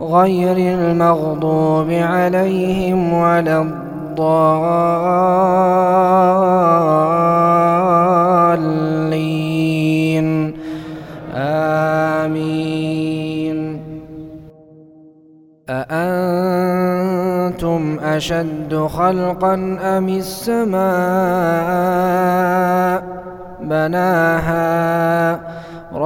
غير المغضوب عليهم ولا الضالين. آمين. أأنتم أشد خلقا أم السماء بناها؟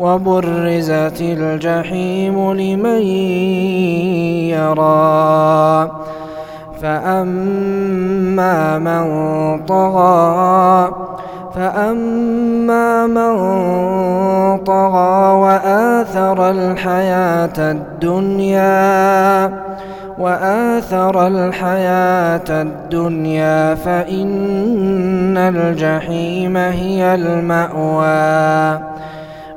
وبرزت الجحيم لمن يرى. فأما من طغى فأما من طغى وآثر الحياة الدنيا وآثر الحياة الدنيا فإن الجحيم هي المأوى.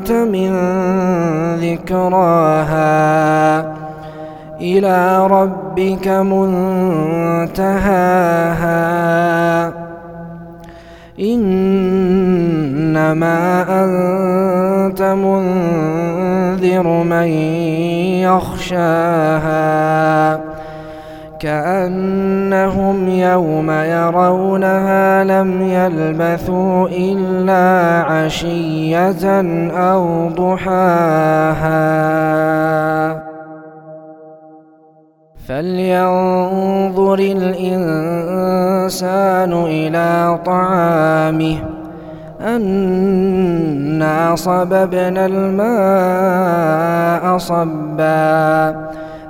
استمتعت من ذكراها. إلى ربك منتهاها. إنما أنت منذر من يخشاها. كأنهم يوم يرونها لم يلبثوا إلا عشية أو ضحاها. فلينظر الإنسان إلى طعامه. أنا صببنا الماء صبا.